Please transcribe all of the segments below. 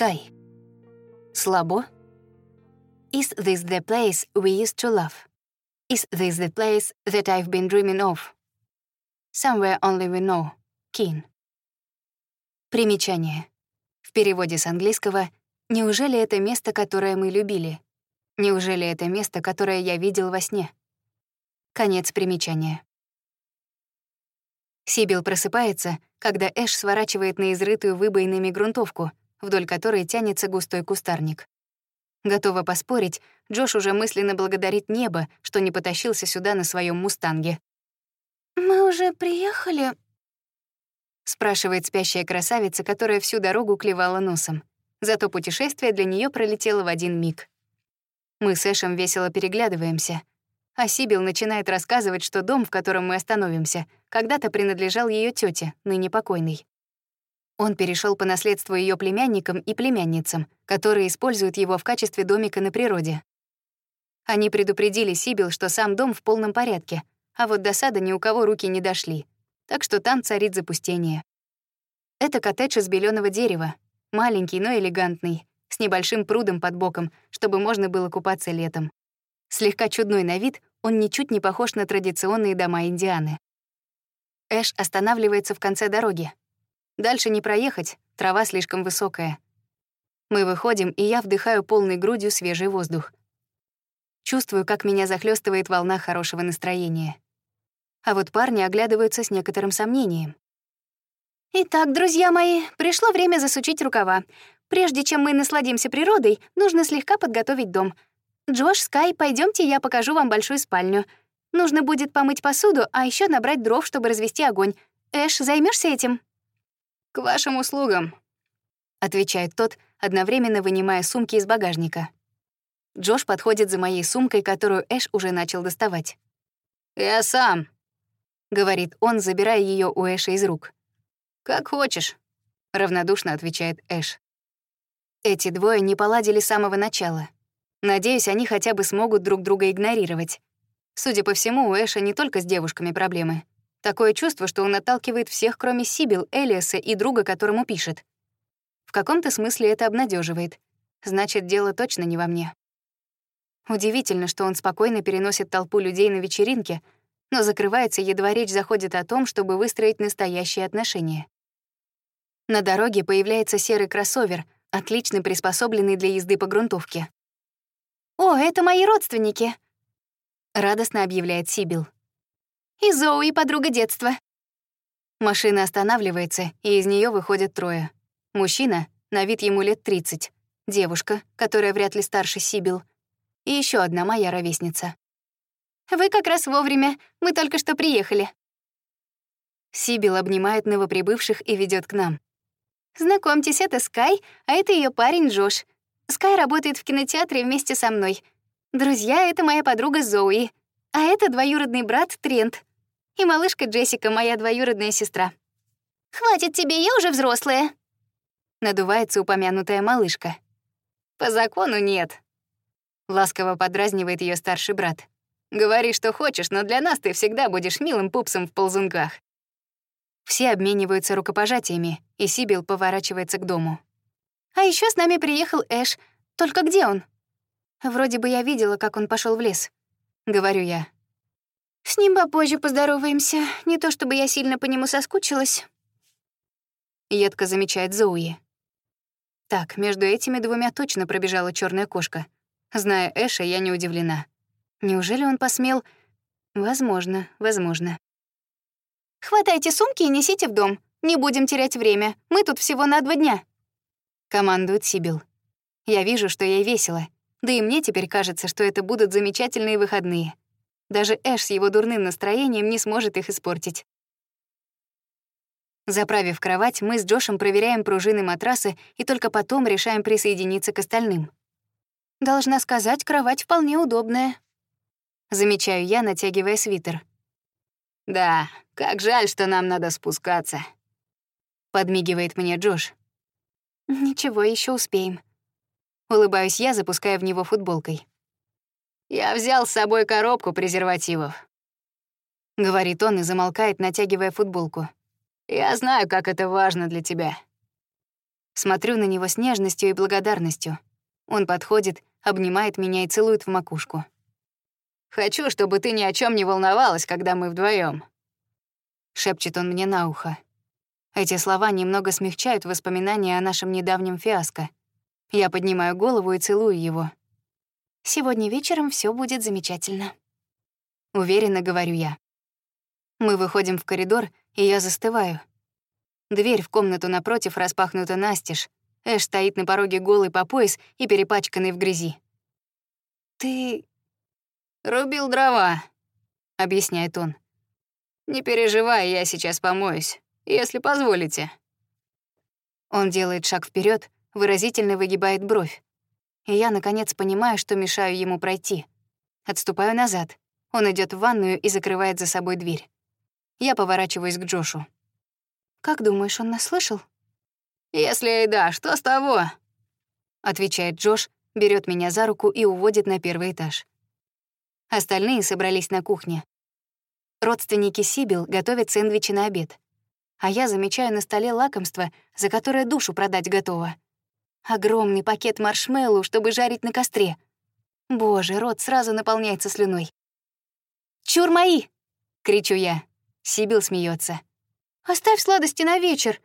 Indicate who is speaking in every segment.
Speaker 1: Sky. Слабо? Is this the place we used to love? Is this the place that I've been dreaming of? Somewhere only we know. Keen. Примечание. В переводе с английского «Неужели это место, которое мы любили?» «Неужели это место, которое я видел во сне?» Конец примечания. Сибил просыпается, когда Эш сворачивает на изрытую выбоинами грунтовку, вдоль которой тянется густой кустарник. Готова поспорить, Джош уже мысленно благодарит небо, что не потащился сюда на своем мустанге.
Speaker 2: «Мы уже приехали?»
Speaker 1: — спрашивает спящая красавица, которая всю дорогу клевала носом. Зато путешествие для нее пролетело в один миг. Мы с Эшем весело переглядываемся, а Сибил начинает рассказывать, что дом, в котором мы остановимся, когда-то принадлежал ее тете, ныне покойной. Он перешел по наследству ее племянникам и племянницам, которые используют его в качестве домика на природе. Они предупредили Сибил, что сам дом в полном порядке, а вот до сада ни у кого руки не дошли, так что там царит запустение. Это коттедж из беленого дерева, маленький, но элегантный, с небольшим прудом под боком, чтобы можно было купаться летом. Слегка чудной на вид, он ничуть не похож на традиционные дома Индианы. Эш останавливается в конце дороги, Дальше не проехать, трава слишком высокая. Мы выходим, и я вдыхаю полной грудью свежий воздух. Чувствую, как меня захлестывает волна хорошего настроения. А вот парни оглядываются с некоторым сомнением.
Speaker 2: «Итак, друзья мои, пришло время засучить рукава. Прежде чем мы насладимся природой, нужно слегка подготовить дом. Джош, Скай, пойдемте, я покажу вам большую спальню. Нужно будет помыть посуду, а еще набрать дров, чтобы развести огонь. Эш, займешься этим?»
Speaker 1: «К вашим услугам», — отвечает тот, одновременно вынимая сумки из багажника. Джош подходит за моей сумкой, которую Эш уже начал доставать. «Я сам», — говорит он, забирая ее у Эша из рук. «Как хочешь», — равнодушно отвечает Эш. Эти двое не поладили с самого начала. Надеюсь, они хотя бы смогут друг друга игнорировать. Судя по всему, у Эша не только с девушками проблемы. Такое чувство, что он отталкивает всех, кроме Сибил, Элиаса и друга, которому пишет. В каком-то смысле это обнадеживает. Значит, дело точно не во мне. Удивительно, что он спокойно переносит толпу людей на вечеринке, но закрывается, едва речь заходит о том, чтобы выстроить настоящие отношения. На дороге появляется серый кроссовер, отлично приспособленный для езды по грунтовке.
Speaker 2: «О, это мои родственники!»
Speaker 1: — радостно объявляет Сибил.
Speaker 2: И Зоуи — подруга детства».
Speaker 1: Машина останавливается, и из нее выходят трое. Мужчина, на вид ему лет 30, девушка, которая вряд ли старше Сибил, и еще одна моя ровесница.
Speaker 2: «Вы как раз вовремя, мы только что приехали».
Speaker 1: Сибил обнимает новоприбывших и ведет к нам.
Speaker 2: «Знакомьтесь, это Скай, а это ее парень Джош. Скай работает в кинотеатре вместе со мной. Друзья, это моя подруга Зоуи, а это двоюродный брат Трент. И малышка Джессика, моя двоюродная сестра. «Хватит тебе, я уже взрослая!»
Speaker 1: Надувается упомянутая малышка. «По закону нет», — ласково подразнивает ее старший брат. «Говори, что хочешь, но для нас ты всегда будешь милым пупсом в ползунках». Все обмениваются рукопожатиями, и Сибил поворачивается к дому.
Speaker 2: «А еще с нами приехал Эш. Только где он?»
Speaker 1: Вроде бы я видела, как он пошел в лес. Говорю я.
Speaker 2: С ним попозже поздороваемся. Не то чтобы я сильно по нему соскучилась.
Speaker 1: Едко замечает Зоуи. Так, между этими двумя точно пробежала черная кошка. Зная Эша, я не удивлена. Неужели он посмел... Возможно, возможно.
Speaker 2: «Хватайте сумки и несите в дом. Не будем терять время. Мы тут всего на два дня», —
Speaker 1: командует Сибил. Я вижу, что ей весело. Да и мне теперь кажется, что это будут замечательные выходные. Даже Эш с его дурным настроением не сможет их испортить. Заправив кровать, мы с Джошем проверяем пружины матраса и только потом решаем присоединиться к остальным.
Speaker 2: Должна сказать, кровать вполне удобная.
Speaker 1: Замечаю я, натягивая свитер. «Да, как жаль, что нам надо спускаться», — подмигивает мне Джош.
Speaker 2: «Ничего, еще успеем».
Speaker 1: Улыбаюсь я, запуская в него футболкой. Я взял с собой коробку презервативов. Говорит он и замолкает, натягивая футболку. Я знаю, как это важно для тебя. Смотрю на него с нежностью и благодарностью. Он подходит, обнимает меня и целует в макушку. «Хочу, чтобы ты ни о чем не волновалась, когда мы вдвоем. шепчет он мне на ухо. Эти слова немного смягчают воспоминания о нашем недавнем фиаско. Я поднимаю голову и целую его.
Speaker 2: «Сегодня вечером все будет замечательно», —
Speaker 1: уверенно говорю я. Мы выходим в коридор, и я застываю. Дверь в комнату напротив распахнута настежь. Эш стоит на пороге голый по пояс и перепачканный в грязи.
Speaker 2: «Ты...»
Speaker 3: «Рубил дрова», — объясняет он. «Не переживай, я сейчас помоюсь, если позволите».
Speaker 1: Он делает шаг вперед, выразительно выгибает бровь. И я, наконец, понимаю, что мешаю ему пройти. Отступаю назад. Он идет в ванную и закрывает за собой дверь. Я поворачиваюсь к Джошу.
Speaker 2: «Как думаешь, он нас слышал?»
Speaker 3: «Если и да, что с того?»
Speaker 1: Отвечает Джош, берет меня за руку и уводит на первый этаж. Остальные собрались на кухне. Родственники Сибил готовят сэндвичи на обед. А я замечаю на столе лакомство, за которое душу продать готова. Огромный пакет маршмеллоу, чтобы жарить на костре. Боже, рот сразу наполняется слюной. «Чур мои!» — кричу я. Сибил смеется.
Speaker 2: Оставь сладости на вечер.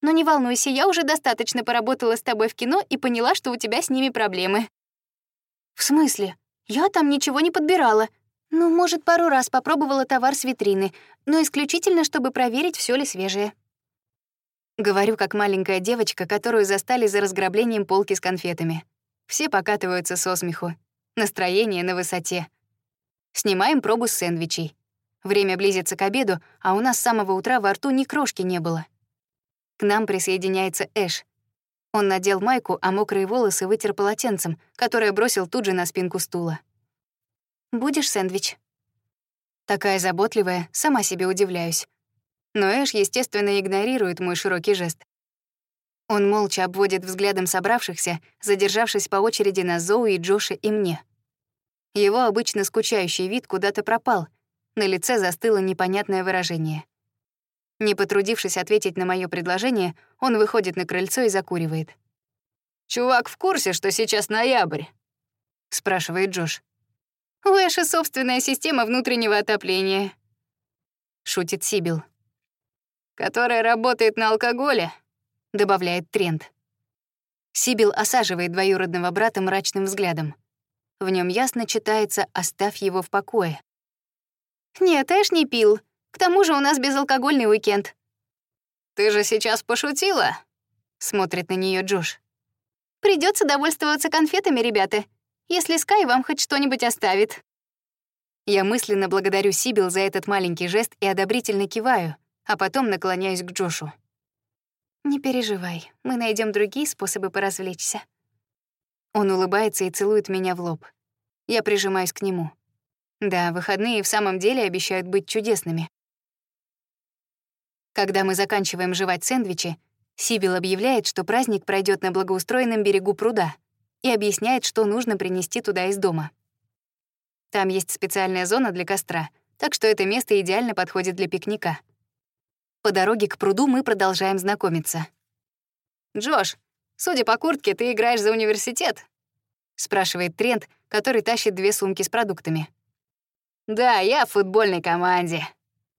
Speaker 2: Но не волнуйся, я уже достаточно поработала с тобой в кино и поняла, что у тебя с ними проблемы. В смысле? Я там ничего не подбирала. Ну, может, пару раз попробовала товар с витрины, но исключительно, чтобы проверить, все ли свежее.
Speaker 1: Говорю, как маленькая девочка, которую застали за разграблением полки с конфетами. Все покатываются со смеху. Настроение на высоте. Снимаем пробу с сэндвичей. Время близится к обеду, а у нас с самого утра во рту ни крошки не было. К нам присоединяется Эш. Он надел майку, а мокрые волосы вытер полотенцем, которое бросил тут же на спинку стула.
Speaker 2: «Будешь сэндвич?»
Speaker 1: Такая заботливая, сама себе удивляюсь. Но Эш, естественно, игнорирует мой широкий жест. Он молча обводит взглядом собравшихся, задержавшись по очереди на Зоу и Джоше и мне. Его обычно скучающий вид куда-то пропал — на лице застыло непонятное выражение. Не потрудившись ответить на мое предложение, он выходит на крыльцо и закуривает.
Speaker 3: «Чувак в курсе, что сейчас ноябрь?»
Speaker 1: — спрашивает Джош.
Speaker 2: «У Эши собственная система внутреннего отопления», —
Speaker 1: шутит Сибил.
Speaker 3: «Которая работает на алкоголе», —
Speaker 1: добавляет Трент. Сибил осаживает двоюродного брата мрачным взглядом. В нем ясно читается «оставь его в покое».
Speaker 2: «Нет, Эш не пил. К тому же у нас безалкогольный уикенд».
Speaker 3: «Ты же сейчас пошутила?»
Speaker 1: — смотрит на нее Джош.
Speaker 2: Придется довольствоваться конфетами, ребята, если Скай вам хоть что-нибудь оставит».
Speaker 1: Я мысленно благодарю Сибил за этот маленький жест и одобрительно киваю, а потом наклоняюсь к Джошу.
Speaker 2: «Не переживай, мы найдем другие способы поразвлечься».
Speaker 1: Он улыбается и целует меня в лоб. Я прижимаюсь к нему. Да, выходные в самом деле обещают быть чудесными. Когда мы заканчиваем жевать сэндвичи, Сибил объявляет, что праздник пройдет на благоустроенном берегу пруда и объясняет, что нужно принести туда из дома. Там есть специальная зона для костра, так что это место идеально подходит для пикника. По дороге к пруду мы продолжаем знакомиться.
Speaker 3: «Джош, судя по куртке, ты играешь за университет?»
Speaker 1: — спрашивает Трент, который тащит две сумки с продуктами.
Speaker 3: «Да, я в футбольной команде»,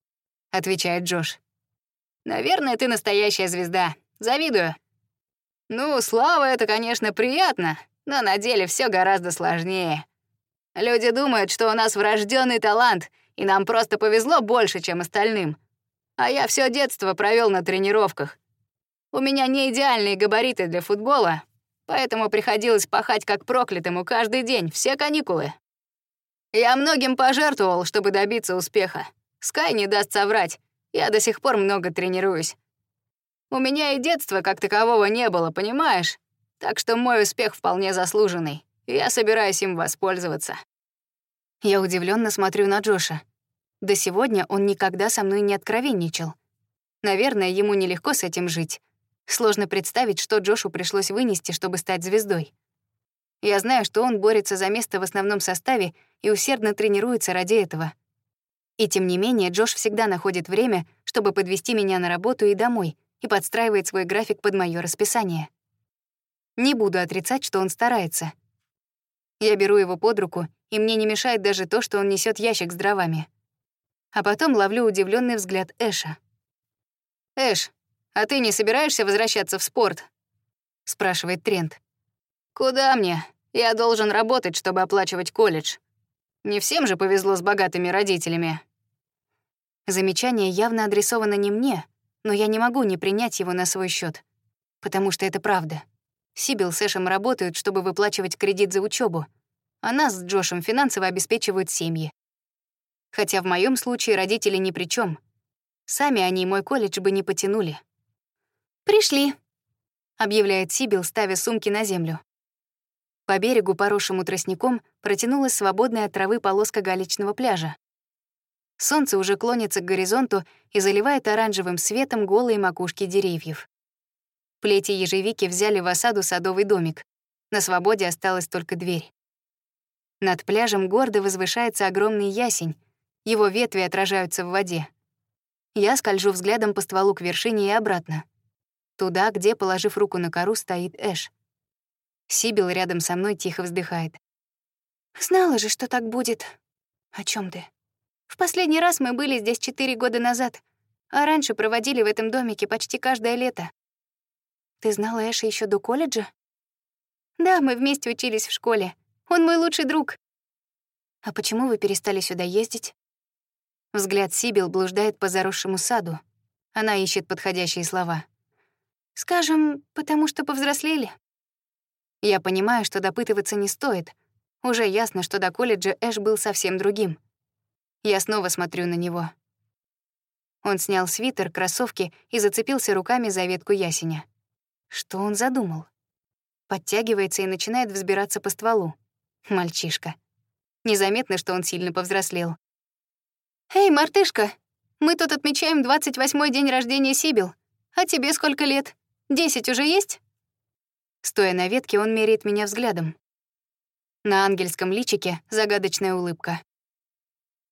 Speaker 3: —
Speaker 1: отвечает Джош.
Speaker 3: «Наверное, ты настоящая звезда. Завидую». «Ну, слава — это, конечно, приятно, но на деле все гораздо сложнее. Люди думают, что у нас врожденный талант, и нам просто повезло больше, чем остальным. А я все детство провел на тренировках. У меня не идеальные габариты для футбола, поэтому приходилось пахать как проклятому каждый день, все каникулы. Я многим пожертвовал, чтобы добиться успеха. Скай не даст соврать. Я до сих пор много тренируюсь. У меня и детства как такового не было, понимаешь? Так что мой успех вполне заслуженный, и я собираюсь им воспользоваться.
Speaker 1: Я удивленно смотрю на Джоша. До сегодня он никогда со мной не откровенничал. Наверное, ему нелегко с этим жить. Сложно представить, что Джошу пришлось вынести, чтобы стать звездой. Я знаю, что он борется за место в основном составе и усердно тренируется ради этого. И тем не менее, Джош всегда находит время, чтобы подвести меня на работу и домой, и подстраивает свой график под мое расписание. Не буду отрицать, что он старается. Я беру его под руку, и мне не мешает даже то, что он несет ящик с дровами. А потом ловлю удивленный взгляд Эша.
Speaker 3: «Эш, а ты не собираешься возвращаться в спорт?» — спрашивает Трент. «Куда мне? Я должен работать, чтобы оплачивать колледж. Не всем же повезло с богатыми родителями».
Speaker 1: Замечание явно адресовано не мне, но я не могу не принять его на свой счет, потому что это правда. Сибил с Эшем работают, чтобы выплачивать кредит за учебу, а нас с Джошем финансово обеспечивают семьи. Хотя в моем случае родители ни при чем. Сами они мой колледж бы не потянули.
Speaker 2: «Пришли», —
Speaker 1: объявляет Сибил, ставя сумки на землю. По берегу, поросшему тростником, протянулась свободная от травы полоска галечного пляжа. Солнце уже клонится к горизонту и заливает оранжевым светом голые макушки деревьев. Плети ежевики взяли в осаду садовый домик. На свободе осталась только дверь. Над пляжем гордо возвышается огромный ясень. Его ветви отражаются в воде. Я скольжу взглядом по стволу к вершине и обратно. Туда, где, положив руку на кору, стоит Эш. Сибил рядом со мной тихо вздыхает.
Speaker 2: «Знала же, что так будет. О чем ты? В последний раз мы были здесь четыре года назад, а раньше проводили в этом домике почти каждое лето. Ты знала Эша еще до колледжа? Да, мы вместе учились в школе. Он мой лучший друг.
Speaker 1: А почему вы перестали сюда ездить? Взгляд Сибил блуждает по заросшему саду. Она ищет подходящие слова.
Speaker 2: Скажем, потому что повзрослели.
Speaker 1: Я понимаю, что допытываться не стоит. Уже ясно, что до колледжа Эш был совсем другим. Я снова смотрю на него. Он снял свитер, кроссовки и зацепился руками за ветку ясеня. Что он задумал? Подтягивается и начинает взбираться по стволу. Мальчишка. Незаметно, что он сильно повзрослел.
Speaker 2: «Эй, мартышка, мы тут отмечаем 28-й день рождения Сибил. А тебе сколько лет? Десять уже есть?»
Speaker 1: Стоя на ветке, он меряет меня взглядом. На ангельском личике загадочная улыбка.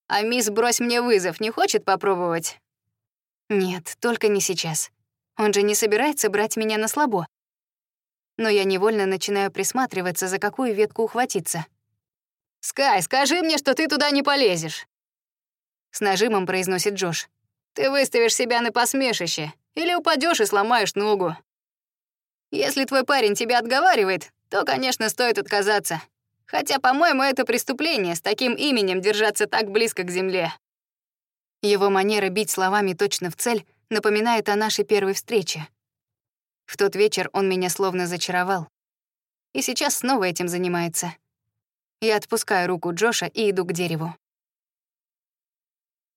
Speaker 3: «А мисс брось мне вызов не хочет попробовать?»
Speaker 1: «Нет, только не сейчас. Он же не собирается брать меня на слабо. Но я невольно начинаю присматриваться, за какую ветку ухватиться.
Speaker 3: «Скай, скажи мне, что ты туда не полезешь!»
Speaker 1: С нажимом произносит Джош.
Speaker 3: «Ты выставишь себя на посмешище или упадешь и сломаешь ногу. Если твой парень тебя отговаривает, то, конечно, стоит отказаться. Хотя, по-моему, это преступление с таким именем держаться так близко к земле».
Speaker 1: Его манера бить словами точно в цель напоминает о нашей первой встрече. В тот вечер он меня словно зачаровал. И сейчас снова этим занимается. Я отпускаю руку Джоша и иду к дереву.